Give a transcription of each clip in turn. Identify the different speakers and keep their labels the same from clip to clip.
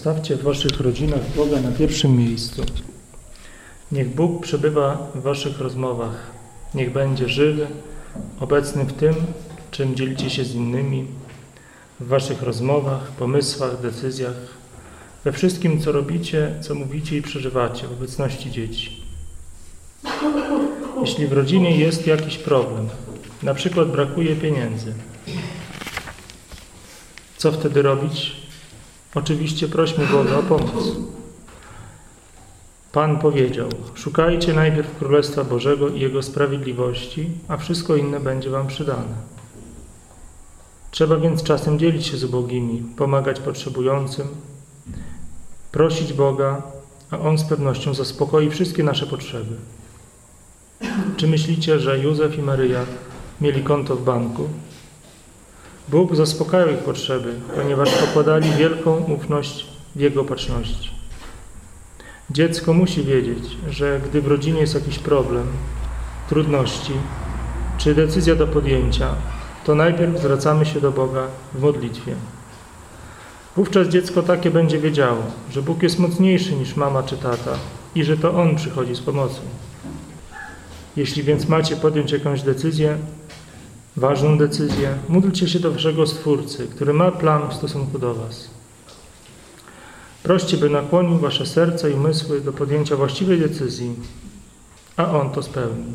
Speaker 1: Postawcie w waszych rodzinach Boga na pierwszym miejscu. Niech Bóg przebywa w waszych rozmowach. Niech będzie żywy, obecny w tym, czym dzielicie się z innymi, w waszych rozmowach, pomysłach, decyzjach, we wszystkim, co robicie, co mówicie i przeżywacie w obecności dzieci. Jeśli w rodzinie jest jakiś problem, na przykład brakuje pieniędzy, co wtedy robić? Oczywiście prośmy Boga o pomoc. Pan powiedział: Szukajcie najpierw Królestwa Bożego i Jego sprawiedliwości, a wszystko inne będzie Wam przydane. Trzeba więc czasem dzielić się z ubogimi, pomagać potrzebującym, prosić Boga, a On z pewnością zaspokoi wszystkie nasze potrzeby. Czy myślicie, że Józef i Maryja mieli konto w banku? Bóg zaspokajał ich potrzeby, ponieważ pokładali wielką ufność w Jego opatrzności. Dziecko musi wiedzieć, że gdy w rodzinie jest jakiś problem, trudności czy decyzja do podjęcia, to najpierw zwracamy się do Boga w modlitwie. Wówczas dziecko takie będzie wiedziało, że Bóg jest mocniejszy niż mama czy tata i że to On przychodzi z pomocą. Jeśli więc macie podjąć jakąś decyzję, ważną decyzję, módlcie się do Waszego Stwórcy, który ma plan w stosunku do Was. Proście, by nakłonił Wasze serce i umysły do podjęcia właściwej decyzji, a On to spełni.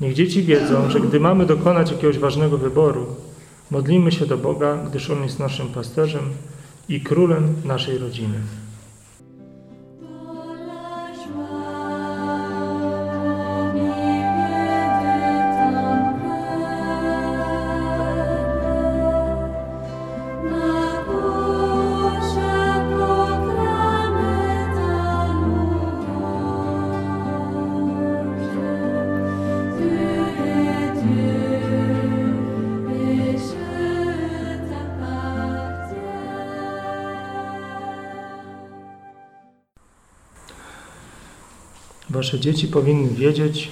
Speaker 1: Niech dzieci wiedzą, że gdy mamy dokonać jakiegoś ważnego wyboru, modlimy się do Boga, gdyż On jest naszym pasterzem i królem naszej rodziny. Wasze dzieci powinny wiedzieć,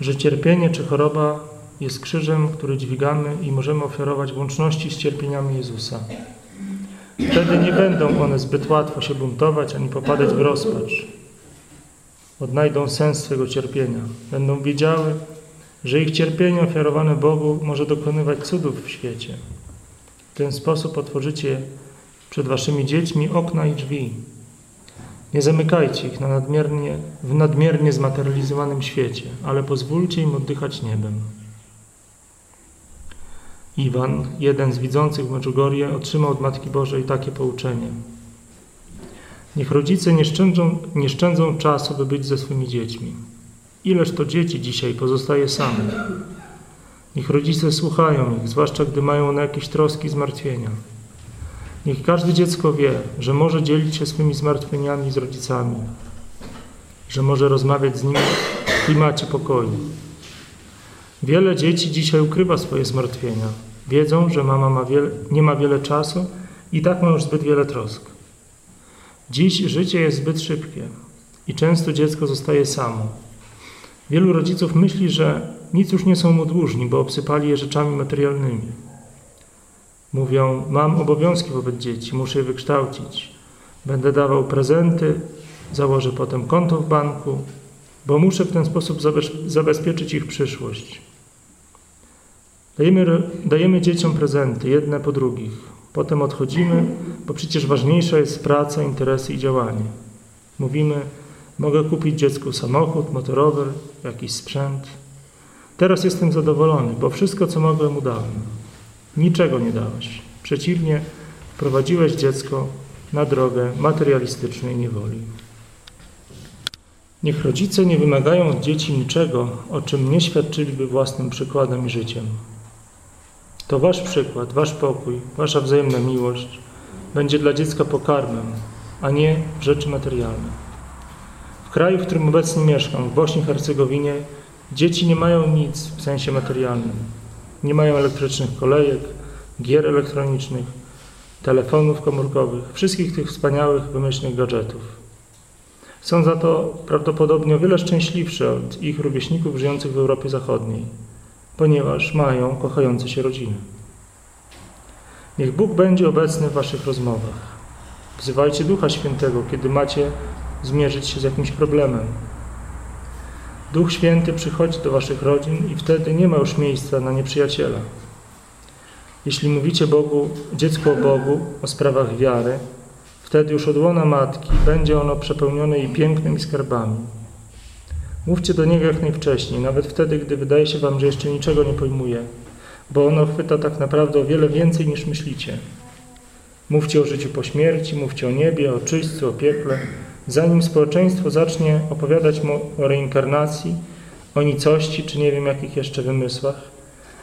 Speaker 1: że cierpienie czy choroba jest krzyżem, który dźwigamy i możemy ofiarować w łączności z cierpieniami Jezusa. Wtedy nie będą one zbyt łatwo się buntować ani popadać w rozpacz. Odnajdą sens swego cierpienia. Będą wiedziały, że ich cierpienie ofiarowane Bogu może dokonywać cudów w świecie. W ten sposób otworzycie przed waszymi dziećmi okna i drzwi, nie zamykajcie ich na nadmiernie, w nadmiernie zmaterializowanym świecie, ale pozwólcie im oddychać niebem. Iwan, jeden z widzących Medjugorje, otrzymał od Matki Bożej takie pouczenie. Niech rodzice nie szczędzą, nie szczędzą czasu, by być ze swymi dziećmi. Ileż to dzieci dzisiaj pozostaje samych. Niech rodzice słuchają ich, zwłaszcza gdy mają one jakieś troski i zmartwienia. Niech każde dziecko wie, że może dzielić się swymi zmartwieniami z rodzicami, że może rozmawiać z nimi w klimacie pokoju. Wiele dzieci dzisiaj ukrywa swoje zmartwienia. Wiedzą, że mama ma wiele, nie ma wiele czasu i tak ma już zbyt wiele trosk. Dziś życie jest zbyt szybkie i często dziecko zostaje samo. Wielu rodziców myśli, że nic już nie są mu dłużni, bo obsypali je rzeczami materialnymi. Mówią: Mam obowiązki wobec dzieci, muszę je wykształcić. Będę dawał prezenty, założę potem konto w banku, bo muszę w ten sposób zabezpieczyć ich przyszłość. Dajemy, dajemy dzieciom prezenty, jedne po drugich. Potem odchodzimy, bo przecież ważniejsza jest praca, interesy i działanie. Mówimy: Mogę kupić dziecku samochód, motorower, jakiś sprzęt. Teraz jestem zadowolony, bo wszystko, co mogłem, mu dałem. Niczego nie dałeś. Przeciwnie, prowadziłeś dziecko na drogę materialistycznej niewoli. Niech rodzice nie wymagają od dzieci niczego, o czym nie świadczyliby własnym przykładem i życiem. To wasz przykład, wasz pokój, wasza wzajemna miłość będzie dla dziecka pokarmem, a nie rzeczy materialne. W kraju, w którym obecnie mieszkam, w Bośni i Hercegowinie, dzieci nie mają nic w sensie materialnym. Nie mają elektrycznych kolejek, gier elektronicznych, telefonów komórkowych, wszystkich tych wspaniałych, wymyślnych gadżetów. Są za to prawdopodobnie o wiele szczęśliwsze od ich rówieśników żyjących w Europie Zachodniej, ponieważ mają kochające się rodziny. Niech Bóg będzie obecny w Waszych rozmowach. Wzywajcie Ducha Świętego, kiedy macie zmierzyć się z jakimś problemem. Duch Święty przychodzi do waszych rodzin i wtedy nie ma już miejsca na nieprzyjaciela. Jeśli mówicie Bogu, dziecku o Bogu, o sprawach wiary, wtedy już od łona matki będzie ono przepełnione i pięknymi skarbami. Mówcie do Niego jak najwcześniej, nawet wtedy, gdy wydaje się Wam, że jeszcze niczego nie pojmuje, bo ono chwyta tak naprawdę o wiele więcej niż myślicie. Mówcie o życiu po śmierci, mówcie o niebie, o czyśćcu, o piekle, zanim społeczeństwo zacznie opowiadać mu o reinkarnacji, o nicości czy nie wiem jakich jeszcze wymysłach,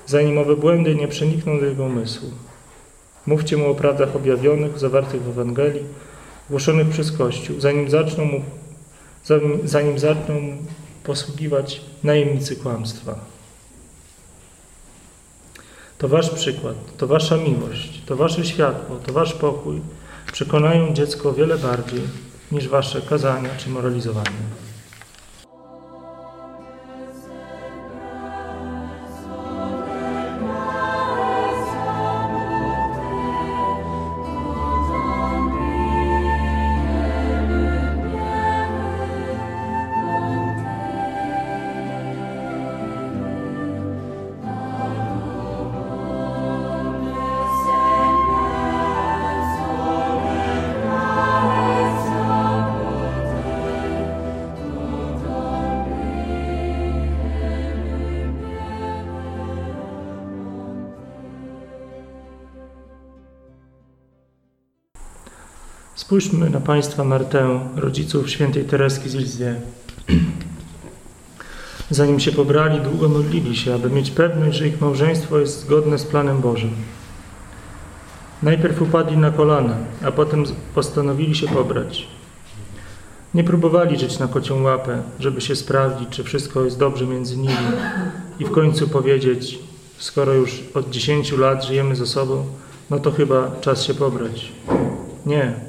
Speaker 1: zanim owe błędy nie przenikną do jego umysłu. Mówcie mu o prawdach objawionych, zawartych w Ewangelii, głoszonych przez Kościół, zanim zaczną mu, zanim, zanim zaczną mu posługiwać najemnicy kłamstwa. To wasz przykład, to wasza miłość, to wasze światło, to wasz pokój przekonają dziecko o wiele bardziej niż wasze kazania czy moralizowanie. Spójrzmy na Państwa Martę, rodziców świętej Tereski z Lizwie. Zanim się pobrali, długo modlili się, aby mieć pewność, że ich małżeństwo jest zgodne z planem Bożym. Najpierw upadli na kolana, a potem postanowili się pobrać. Nie próbowali żyć na kocią łapę, żeby się sprawdzić, czy wszystko jest dobrze między nimi i w końcu powiedzieć, skoro już od dziesięciu lat żyjemy ze sobą, no to chyba czas się pobrać. Nie,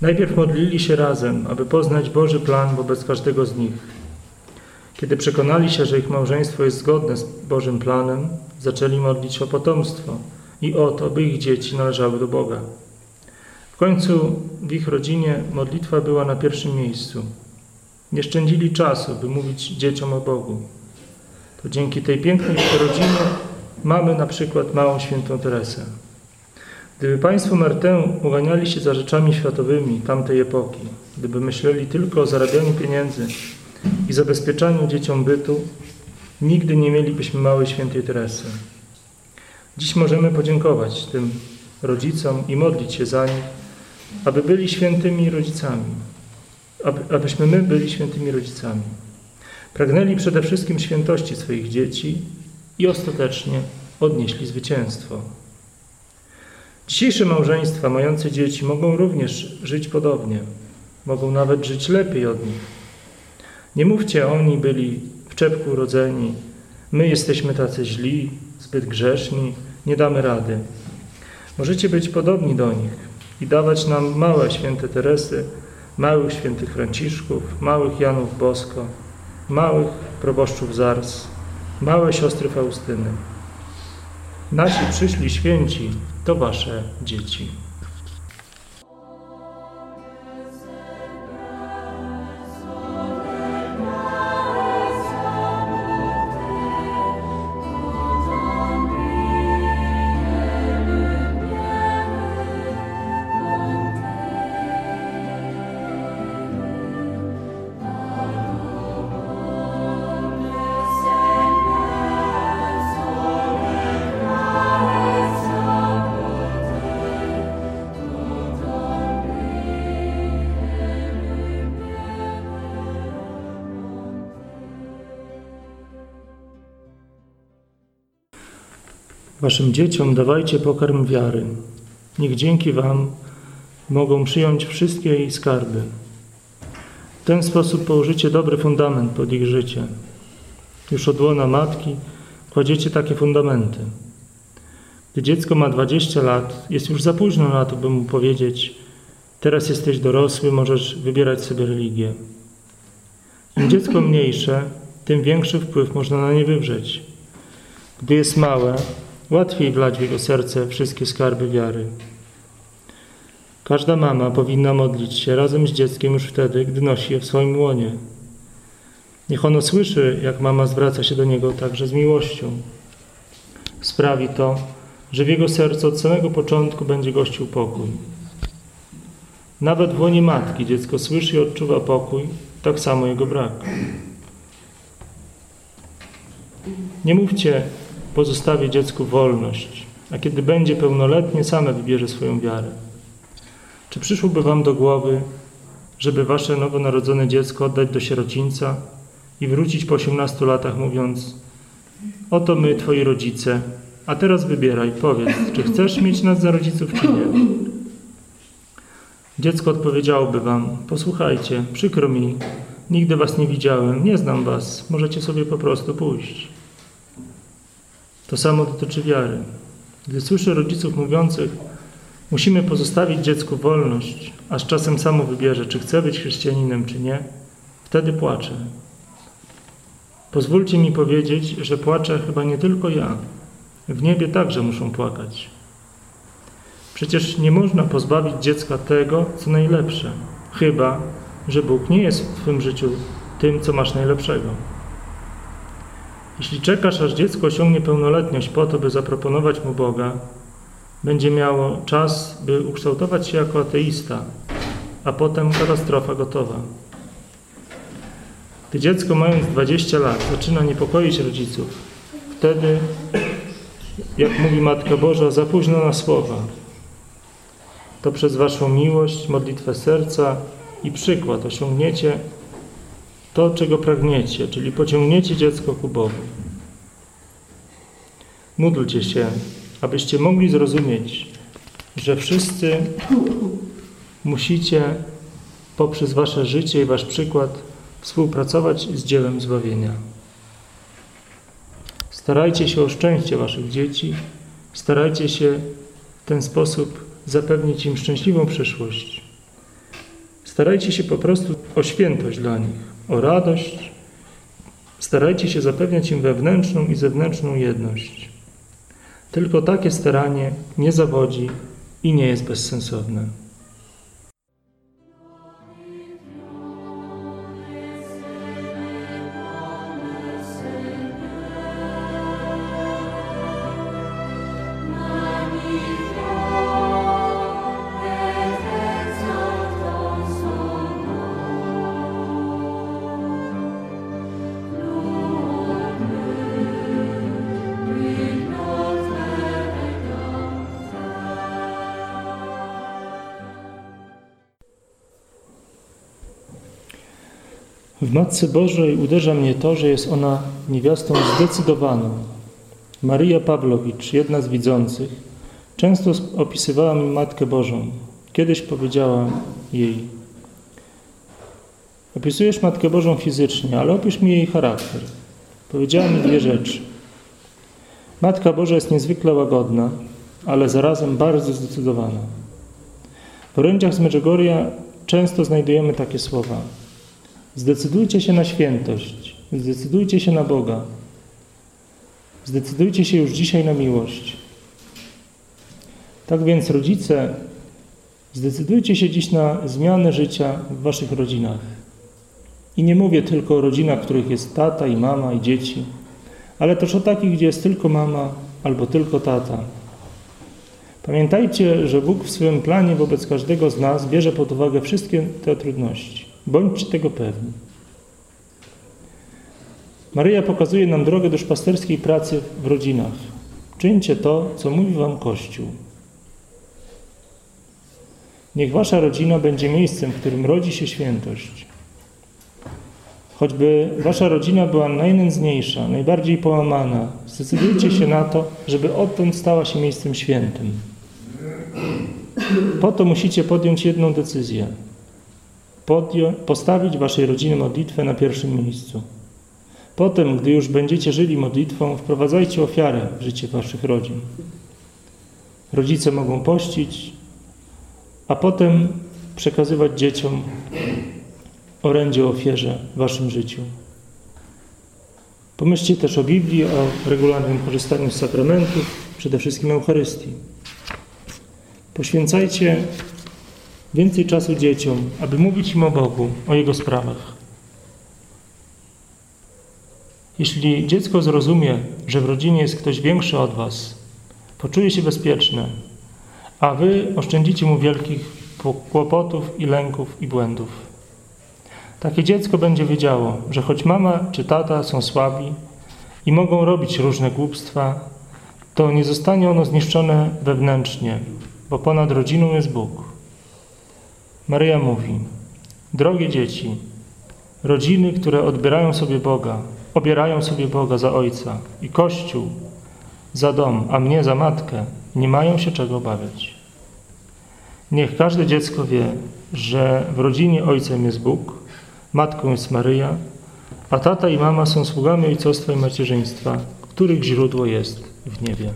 Speaker 1: Najpierw modlili się razem, aby poznać Boży plan wobec każdego z nich. Kiedy przekonali się, że ich małżeństwo jest zgodne z Bożym planem, zaczęli modlić o potomstwo i o to, by ich dzieci należały do Boga. W końcu w ich rodzinie modlitwa była na pierwszym miejscu. Nie szczędzili czasu, by mówić dzieciom o Bogu. To dzięki tej pięknej rodzinie mamy na przykład małą świętą Teresę. Gdyby Państwo Martę uganiali się za rzeczami światowymi tamtej epoki, gdyby myśleli tylko o zarabianiu pieniędzy i zabezpieczaniu dzieciom bytu, nigdy nie mielibyśmy małej świętej Teresy. Dziś możemy podziękować tym rodzicom i modlić się za nich, aby byli świętymi rodzicami, aby, abyśmy my byli świętymi rodzicami. Pragnęli przede wszystkim świętości swoich dzieci i ostatecznie odnieśli zwycięstwo. Dzisiejsze małżeństwa mające dzieci mogą również żyć podobnie, mogą nawet żyć lepiej od nich. Nie mówcie, oni byli w czepku urodzeni, my jesteśmy tacy źli, zbyt grzeszni, nie damy rady. Możecie być podobni do nich i dawać nam małe święte Teresy, małych świętych Franciszków, małych Janów Bosko, małych proboszczów Zars, małe siostry Faustyny. Nasi przyszli święci to wasze dzieci. Waszym dzieciom dawajcie pokarm wiary. Niech dzięki Wam mogą przyjąć wszystkie jej skarby. W ten sposób położycie dobry fundament pod ich życie. Już od łona matki kładziecie takie fundamenty. Gdy dziecko ma 20 lat, jest już za późno na to, by mu powiedzieć: Teraz jesteś dorosły, możesz wybierać sobie religię. Im dziecko mniejsze, tym większy wpływ można na nie wywrzeć. Gdy jest małe, Łatwiej wlać w jego serce wszystkie skarby wiary. Każda mama powinna modlić się razem z dzieckiem już wtedy, gdy nosi je w swoim łonie. Niech ono słyszy, jak mama zwraca się do niego także z miłością. Sprawi to, że w jego sercu od samego początku będzie gościł pokój. Nawet w łonie matki dziecko słyszy i odczuwa pokój, tak samo jego brak. Nie mówcie, pozostawię dziecku wolność, a kiedy będzie pełnoletnie, same wybierze swoją wiarę. Czy przyszłoby wam do głowy, żeby wasze nowonarodzone dziecko oddać do sierocińca i wrócić po 18 latach mówiąc oto my, twoi rodzice, a teraz wybieraj, powiedz, czy chcesz mieć nas za rodziców, czy nie. Dziecko odpowiedziałoby wam, posłuchajcie, przykro mi, nigdy was nie widziałem, nie znam was, możecie sobie po prostu pójść. To samo dotyczy wiary. Gdy słyszę rodziców mówiących, musimy pozostawić dziecku wolność, aż czasem samo wybierze, czy chce być chrześcijaninem, czy nie, wtedy płaczę. Pozwólcie mi powiedzieć, że płaczę chyba nie tylko ja. W niebie także muszą płakać. Przecież nie można pozbawić dziecka tego, co najlepsze, chyba że Bóg nie jest w Twym życiu tym, co masz najlepszego. Jeśli czekasz, aż dziecko osiągnie pełnoletność po to, by zaproponować mu Boga, będzie miało czas, by ukształtować się jako ateista, a potem katastrofa gotowa. Gdy dziecko, mając 20 lat, zaczyna niepokoić rodziców, wtedy, jak mówi Matka Boża, za późno na słowa. To przez Waszą miłość, modlitwę serca i przykład osiągniecie to, czego pragniecie, czyli pociągniecie dziecko ku Bogu. Módlcie się, abyście mogli zrozumieć, że wszyscy musicie poprzez Wasze życie i Wasz przykład współpracować z dziełem zbawienia. Starajcie się o szczęście Waszych dzieci, starajcie się w ten sposób zapewnić im szczęśliwą przyszłość. Starajcie się po prostu o świętość dla nich, o radość. Starajcie się zapewniać im wewnętrzną i zewnętrzną jedność. Tylko takie staranie nie zawodzi i nie jest bezsensowne. W Matce Bożej uderza mnie to, że jest ona niewiastą zdecydowaną. Maria Pawlowicz, jedna z widzących, często opisywała mi Matkę Bożą. Kiedyś powiedziała jej: Opisujesz Matkę Bożą fizycznie, ale opisz mi jej charakter. Powiedziała mi dwie rzeczy. Matka Boża jest niezwykle łagodna, ale zarazem bardzo zdecydowana. W orędziach z Medjugorja często znajdujemy takie słowa. Zdecydujcie się na świętość, zdecydujcie się na Boga, zdecydujcie się już dzisiaj na miłość. Tak więc, rodzice, zdecydujcie się dziś na zmianę życia w waszych rodzinach. I nie mówię tylko o rodzinach, w których jest tata i mama i dzieci, ale też o takich, gdzie jest tylko mama albo tylko tata. Pamiętajcie, że Bóg w swoim planie wobec każdego z nas bierze pod uwagę wszystkie te trudności. Bądźcie tego pewni. Maryja pokazuje nam drogę duszpasterskiej pracy w rodzinach. Czyńcie to, co mówi wam Kościół. Niech wasza rodzina będzie miejscem, w którym rodzi się świętość. Choćby wasza rodzina była najnędzniejsza, najbardziej połamana, zdecydujcie się na to, żeby odtąd stała się miejscem świętym. Po to musicie podjąć jedną decyzję – postawić waszej rodziny modlitwę na pierwszym miejscu. Potem, gdy już będziecie żyli modlitwą, wprowadzajcie ofiarę w życie waszych rodzin. Rodzice mogą pościć, a potem przekazywać dzieciom orędzie ofierze w waszym życiu. Pomyślcie też o Biblii, o regularnym korzystaniu z sakramentów, przede wszystkim Eucharystii. Poświęcajcie Więcej czasu dzieciom, aby mówić im o Bogu, o Jego sprawach. Jeśli dziecko zrozumie, że w rodzinie jest ktoś większy od Was, poczuje się bezpieczne, a Wy oszczędzicie mu wielkich kłopotów i lęków i błędów. Takie dziecko będzie wiedziało, że choć mama czy tata są słabi i mogą robić różne głupstwa, to nie zostanie ono zniszczone wewnętrznie, bo ponad rodziną jest Bóg. Maryja mówi: Drogie dzieci, rodziny, które odbierają sobie Boga, obierają sobie Boga za ojca i Kościół za dom, a mnie za matkę, nie mają się czego obawiać. Niech każde dziecko wie, że w rodzinie ojcem jest Bóg, matką jest Maryja, a tata i mama są sługami ojcostwa i macierzyństwa, których źródło jest w niebie.